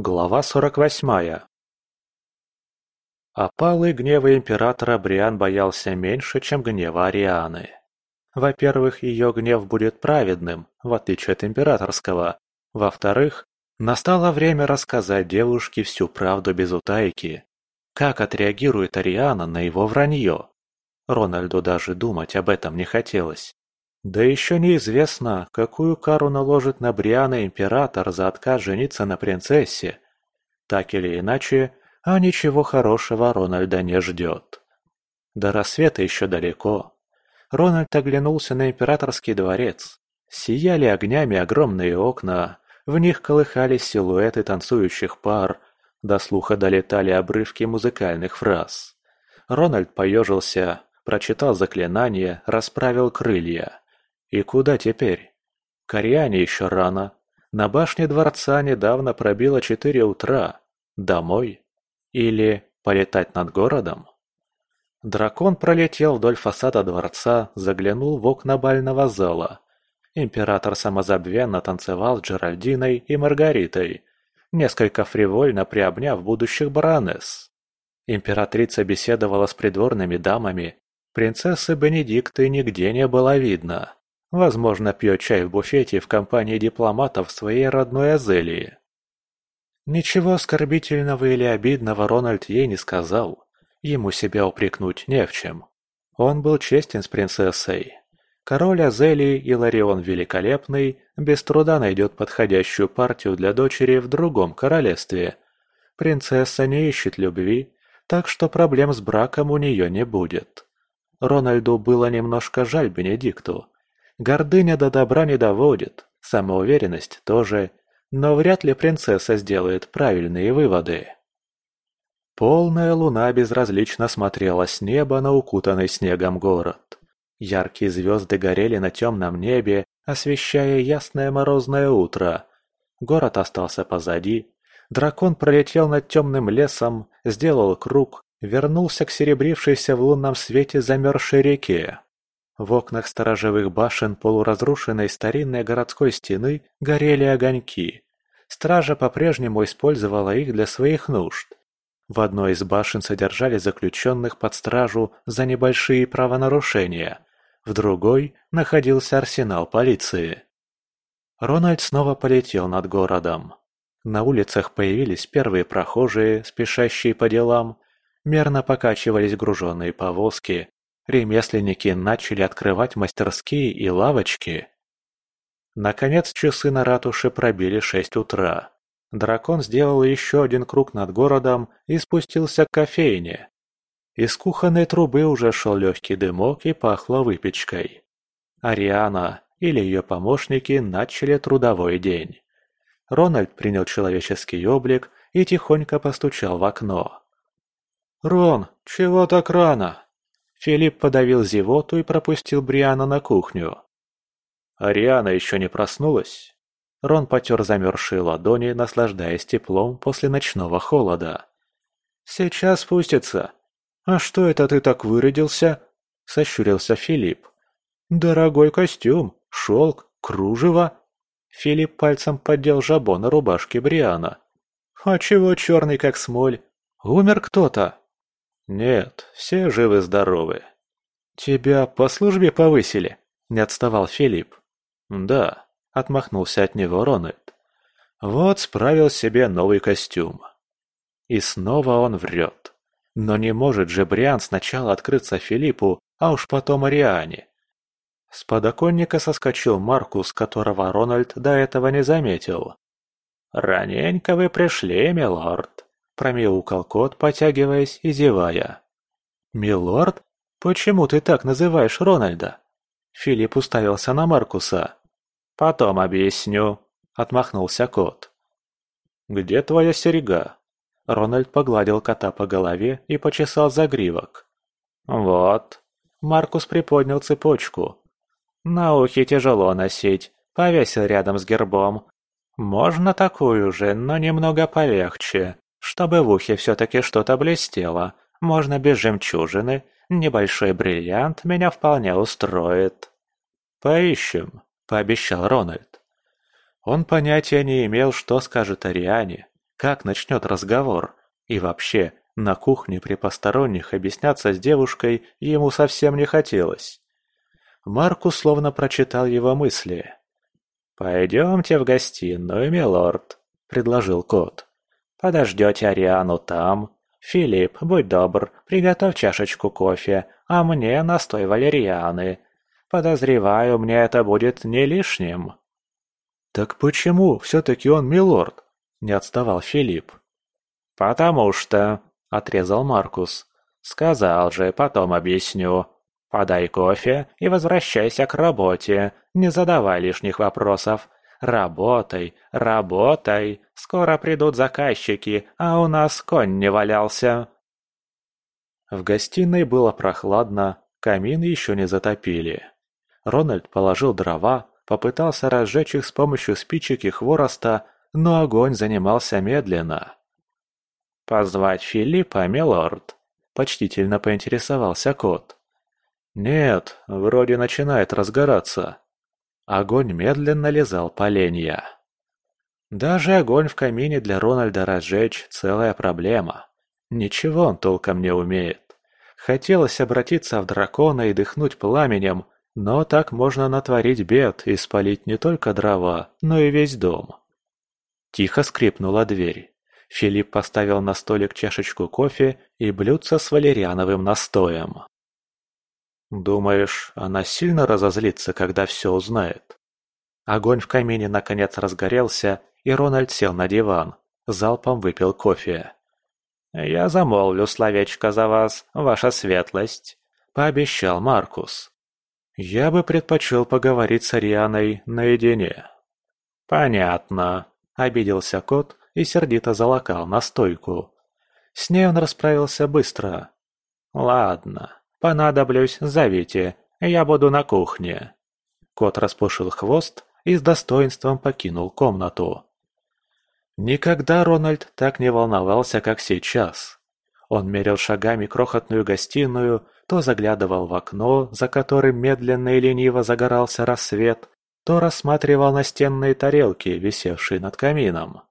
Глава сорок восьмая Опалы гнева императора Бриан боялся меньше, чем гнева Арианы. Во-первых, ее гнев будет праведным, в отличие от императорского. Во-вторых, настало время рассказать девушке всю правду без утайки. Как отреагирует Ариана на его вранье? Рональду даже думать об этом не хотелось. Да еще неизвестно, какую кару наложит на Бриана император за отказ жениться на принцессе. Так или иначе, а ничего хорошего Рональда не ждет. До рассвета еще далеко. Рональд оглянулся на императорский дворец. Сияли огнями огромные окна, в них колыхались силуэты танцующих пар, до слуха долетали обрывки музыкальных фраз. Рональд поежился, прочитал заклинание, расправил крылья. И куда теперь? Кориане еще рано. На башне дворца недавно пробило четыре утра. Домой? Или полетать над городом? Дракон пролетел вдоль фасада дворца, заглянул в окна бального зала. Император самозабвенно танцевал с Джеральдиной и Маргаритой, несколько фривольно приобняв будущих баронесс. Императрица беседовала с придворными дамами, принцессы Бенедикты нигде не было видно. Возможно, пьет чай в буфете в компании дипломатов своей родной Азелии. Ничего оскорбительного или обидного Рональд ей не сказал. Ему себя упрекнуть не в чем. Он был честен с принцессой. Король Азелии Иларион Великолепный без труда найдет подходящую партию для дочери в другом королевстве. Принцесса не ищет любви, так что проблем с браком у нее не будет. Рональду было немножко жаль Бенедикту. Гордыня до добра не доводит, самоуверенность тоже, но вряд ли принцесса сделает правильные выводы. Полная луна безразлично смотрела с неба на укутанный снегом город. Яркие звезды горели на темном небе, освещая ясное морозное утро. Город остался позади. Дракон пролетел над темным лесом, сделал круг, вернулся к серебрившейся в лунном свете замерзшей реке. В окнах сторожевых башен полуразрушенной старинной городской стены горели огоньки. Стража по-прежнему использовала их для своих нужд. В одной из башен содержали заключенных под стражу за небольшие правонарушения, в другой находился арсенал полиции. Рональд снова полетел над городом. На улицах появились первые прохожие, спешащие по делам, мерно покачивались груженные повозки, ремесленники начали открывать мастерские и лавочки. Наконец часы на ратуше пробили шесть утра. Дракон сделал еще один круг над городом и спустился к кофейне. Из кухонной трубы уже шел легкий дымок и пахло выпечкой. Ариана или ее помощники начали трудовой день. Рональд принял человеческий облик и тихонько постучал в окно. «Рон, чего так рано?» Филипп подавил зевоту и пропустил Бриана на кухню. «Ариана еще не проснулась?» Рон потер замерзшие ладони, наслаждаясь теплом после ночного холода. «Сейчас спустится». «А что это ты так выродился?» – сощурился Филипп. «Дорогой костюм, шелк, кружево». Филипп пальцем поддел жабо на рубашке Бриана. «А чего черный, как смоль? Умер кто-то?» «Нет, все живы-здоровы». «Тебя по службе повысили?» – не отставал Филипп. «Да», — отмахнулся от него Рональд. «Вот справил себе новый костюм». И снова он врет. Но не может же Бриан сначала открыться Филиппу, а уж потом Ариане. С подоконника соскочил Маркус, которого Рональд до этого не заметил. «Раненько вы пришли, милорд», — промяукал кот, потягиваясь и зевая. «Милорд? Почему ты так называешь Рональда?» Филипп уставился на Маркуса. «Потом объясню», — отмахнулся кот. «Где твоя серега?» Рональд погладил кота по голове и почесал загривок. «Вот». Маркус приподнял цепочку. «На ухе тяжело носить, повесил рядом с гербом. Можно такую же, но немного полегче, чтобы в ухе все-таки что-то блестело. Можно без жемчужины, небольшой бриллиант меня вполне устроит». «Поищем», – пообещал Рональд. Он понятия не имел, что скажет Ариане. как начнет разговор. И вообще, на кухне при посторонних объясняться с девушкой ему совсем не хотелось. Маркус словно прочитал его мысли. «Пойдемте в гостиную, милорд», — предложил кот. «Подождете Ариану там. Филипп, будь добр, приготовь чашечку кофе, а мне настой валерьяны. Подозреваю, мне это будет не лишним». «Так почему все-таки он милорд?» – не отставал Филипп. «Потому что...» – отрезал Маркус. «Сказал же, потом объясню. Подай кофе и возвращайся к работе. Не задавай лишних вопросов. Работай, работай. Скоро придут заказчики, а у нас конь не валялся». В гостиной было прохладно, камин еще не затопили. Рональд положил дрова, попытался разжечь их с помощью спичек и хвороста, но огонь занимался медленно. «Позвать Филиппа, милорд?» – почтительно поинтересовался кот. «Нет, вроде начинает разгораться». Огонь медленно лизал поленья. Даже огонь в камине для Рональда разжечь – целая проблема. Ничего он толком не умеет. Хотелось обратиться в дракона и дыхнуть пламенем, но так можно натворить бед и спалить не только дрова, но и весь дом. Тихо скрипнула дверь. Филипп поставил на столик чашечку кофе и блюдце с валериановым настоем. «Думаешь, она сильно разозлится, когда все узнает?» Огонь в камине наконец разгорелся, и Рональд сел на диван, залпом выпил кофе. «Я замолвлю словечко за вас, ваша светлость», — пообещал Маркус. «Я бы предпочел поговорить с Арианой наедине». «Понятно», — обиделся кот и сердито залокал на стойку. С ней он расправился быстро. «Ладно, понадоблюсь, зовите, я буду на кухне». Кот распушил хвост и с достоинством покинул комнату. Никогда Рональд так не волновался, как сейчас. Он мерил шагами крохотную гостиную, то заглядывал в окно, за которым медленно и лениво загорался рассвет, то рассматривал настенные тарелки, висевшие над камином.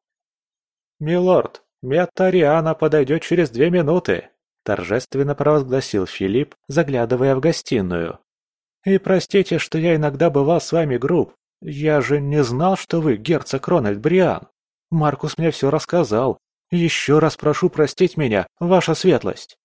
«Милорд, Метариана подойдет через две минуты», – торжественно провозгласил Филипп, заглядывая в гостиную. «И простите, что я иногда бывал с вами груб. Я же не знал, что вы герцог Рональд Бриан. Маркус мне все рассказал. Еще раз прошу простить меня, ваша светлость».